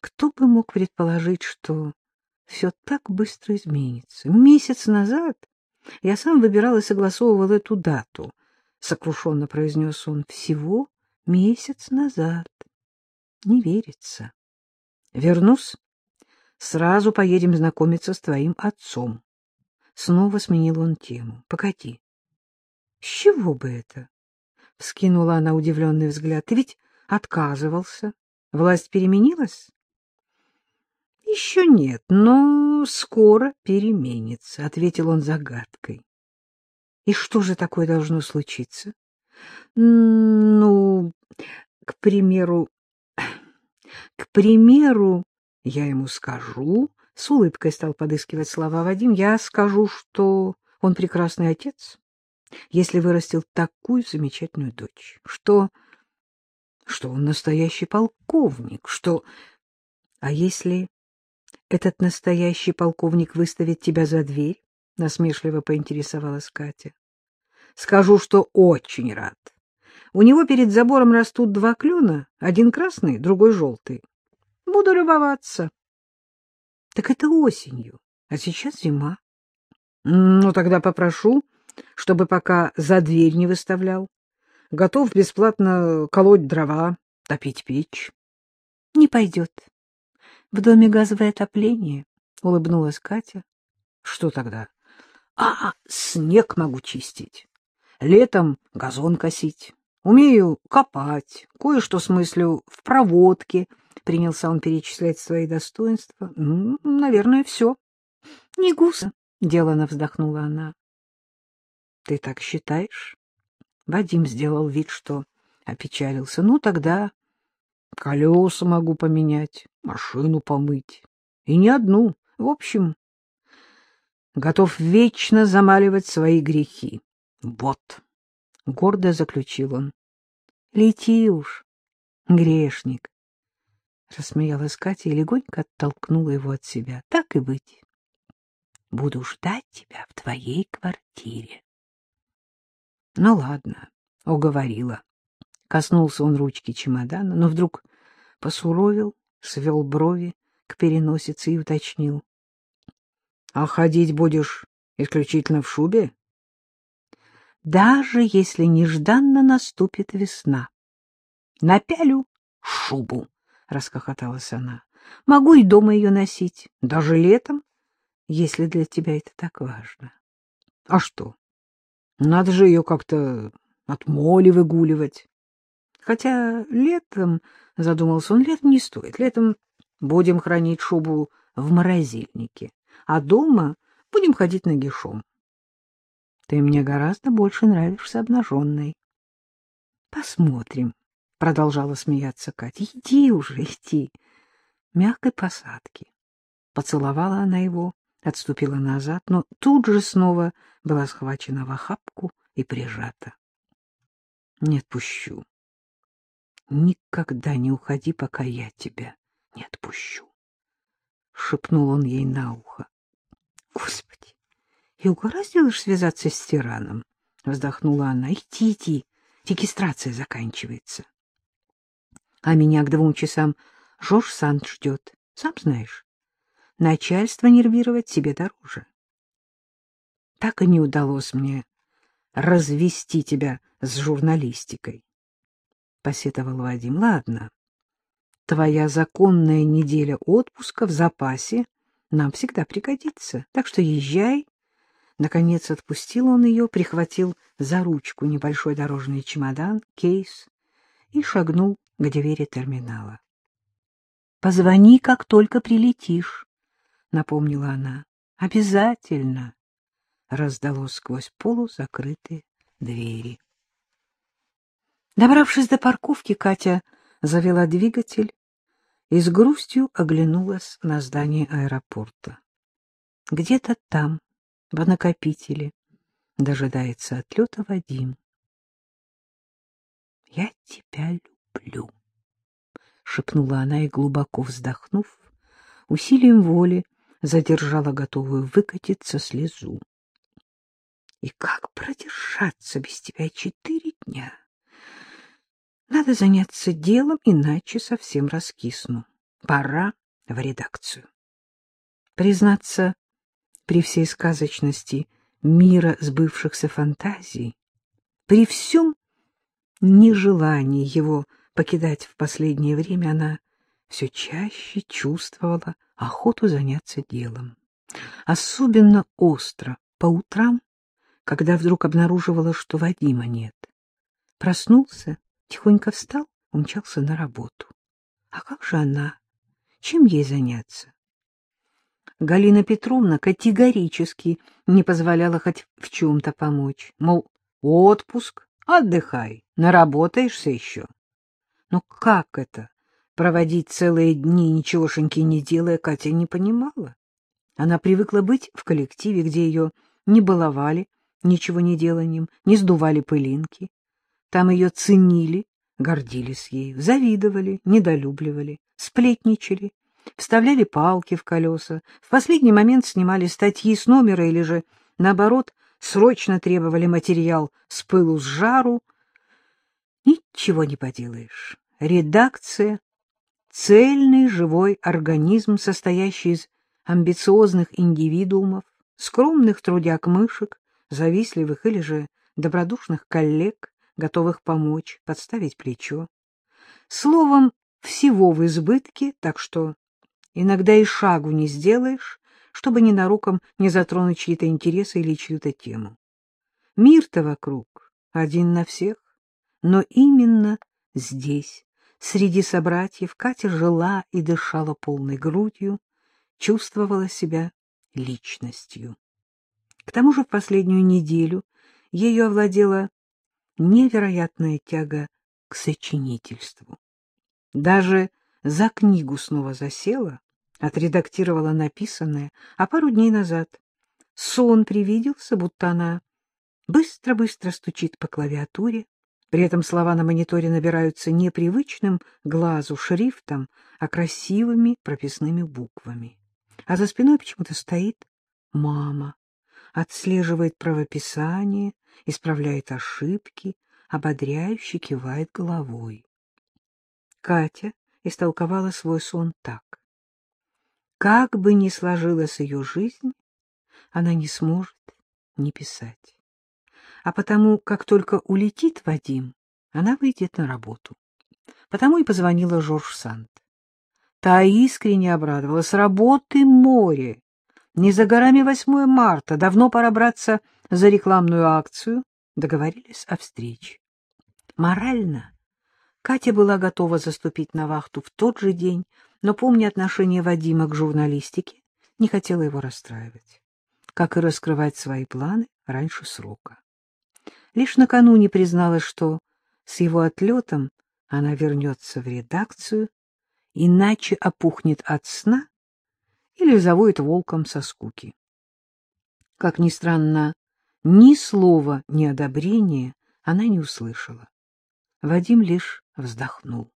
Кто бы мог предположить, что все так быстро изменится? Месяц назад я сам выбирал и согласовывал эту дату, — сокрушенно произнес он, — всего месяц назад. Не верится. Вернусь, сразу поедем знакомиться с твоим отцом. Снова сменил он тему. — Погоди. — С чего бы это? — вскинула она удивленный взгляд. — Ты ведь отказывался. Власть переменилась? — Еще нет, но скоро переменится, — ответил он загадкой. — И что же такое должно случиться? — Ну, к примеру... К примеру, я ему скажу, с улыбкой стал подыскивать слова Вадим, я скажу, что он прекрасный отец, если вырастил такую замечательную дочь, что... что он настоящий полковник, что... А если этот настоящий полковник выставит тебя за дверь? — насмешливо поинтересовалась Катя. — Скажу, что очень рад. У него перед забором растут два клена, один красный, другой желтый. Буду любоваться. — Так это осенью, а сейчас зима. — Ну, тогда попрошу, чтобы пока за дверь не выставлял. Готов бесплатно колоть дрова, топить печь. — Не пойдет. В доме газовое отопление, — улыбнулась Катя. — Что тогда? А, — снег могу чистить. Летом газон косить. Умею копать, кое-что смыслю в проводке. Принялся он перечислять свои достоинства. Ну, наверное, все. — Не гуса, — делано вздохнула она. — Ты так считаешь? Вадим сделал вид, что опечалился. Ну, тогда колеса могу поменять, машину помыть. И не одну. В общем, готов вечно замаливать свои грехи. Вот, — гордо заключил он. — Лети уж, грешник. Рассмеялась Катя и легонько оттолкнула его от себя. — Так и быть. Буду ждать тебя в твоей квартире. — Ну, ладно, — уговорила. Коснулся он ручки чемодана, но вдруг посуровил, свел брови к переносице и уточнил. — А ходить будешь исключительно в шубе? — Даже если нежданно наступит весна. — Напялю шубу, — расхохоталась она. — Могу и дома ее носить, даже летом, если для тебя это так важно. — А что? Надо же ее как-то от моли выгуливать. Хотя летом, — задумался он, — летом не стоит. Летом будем хранить шубу в морозильнике, а дома будем ходить нагишом. Ты мне гораздо больше нравишься обнаженной. — Посмотрим, — продолжала смеяться Катя. — Иди уже, иди. Мягкой посадки. Поцеловала она его, отступила назад, но тут же снова была схвачена в охапку и прижата. — Не отпущу. Никогда не уходи, пока я тебя не отпущу. Шепнул он ей на ухо. — Господи, и угораздило связаться с тираном? Вздохнула она. — Иди, иди, регистрация заканчивается. А меня к двум часам Жорж Санд ждет, сам знаешь. Начальство нервировать себе дороже. Так и не удалось мне развести тебя с журналистикой. — посетовал Вадим. — Ладно, твоя законная неделя отпуска в запасе нам всегда пригодится, так что езжай. Наконец отпустил он ее, прихватил за ручку небольшой дорожный чемодан, кейс и шагнул к двери терминала. — Позвони, как только прилетишь, — напомнила она. — Обязательно! — раздалось сквозь полузакрытые двери. Добравшись до парковки, Катя завела двигатель и с грустью оглянулась на здание аэропорта. Где-то там, в накопителе, дожидается отлета Вадим. — Я тебя люблю, — шепнула она и, глубоко вздохнув, усилием воли задержала готовую выкатиться слезу. — И как продержаться без тебя четыре дня? — надо заняться делом, иначе совсем раскисну. Пора в редакцию. Признаться, при всей сказочности мира сбывшихся фантазий, при всем нежелании его покидать в последнее время, она все чаще чувствовала охоту заняться делом. Особенно остро по утрам, когда вдруг обнаруживала, что Вадима нет. Проснулся, тихонько встал, умчался на работу. А как же она? Чем ей заняться? Галина Петровна категорически не позволяла хоть в чем-то помочь. Мол, отпуск, отдыхай, наработаешься еще. Но как это, проводить целые дни, ничегошеньки не делая, Катя не понимала. Она привыкла быть в коллективе, где ее не баловали ничего не деланием, не сдували пылинки. Там ее ценили, гордились ею, завидовали, недолюбливали, сплетничали, вставляли палки в колеса, в последний момент снимали статьи с номера или же, наоборот, срочно требовали материал с пылу с жару. Ничего не поделаешь. Редакция — цельный живой организм, состоящий из амбициозных индивидуумов, скромных трудяк-мышек, завистливых или же добродушных коллег, готовых помочь, подставить плечо. Словом, всего в избытке, так что иногда и шагу не сделаешь, чтобы ненароком не затронуть чьи-то интересы или чью-то тему. Мир-то вокруг один на всех, но именно здесь, среди собратьев, Катя жила и дышала полной грудью, чувствовала себя личностью. К тому же в последнюю неделю ею овладела невероятная тяга к сочинительству. Даже за книгу снова засела, отредактировала написанное, а пару дней назад сон привиделся, будто она быстро-быстро стучит по клавиатуре, при этом слова на мониторе набираются не привычным глазу шрифтом, а красивыми прописными буквами. А за спиной почему-то стоит мама, отслеживает правописание, исправляет ошибки, ободряюще кивает головой. Катя истолковала свой сон так. Как бы ни сложилась ее жизнь, она не сможет не писать. А потому, как только улетит Вадим, она выйдет на работу. Потому и позвонила Жорж Санд. Та искренне обрадовалась. Работы море. Не за горами 8 марта. Давно пора браться за рекламную акцию. Договорились о встрече. Морально Катя была готова заступить на вахту в тот же день, но, помня отношение Вадима к журналистике, не хотела его расстраивать, как и раскрывать свои планы раньше срока. Лишь накануне призналась, что с его отлетом она вернется в редакцию, иначе опухнет от сна или завоет волком со скуки. Как ни странно, ни слова неодобрения она не услышала. Вадим лишь вздохнул.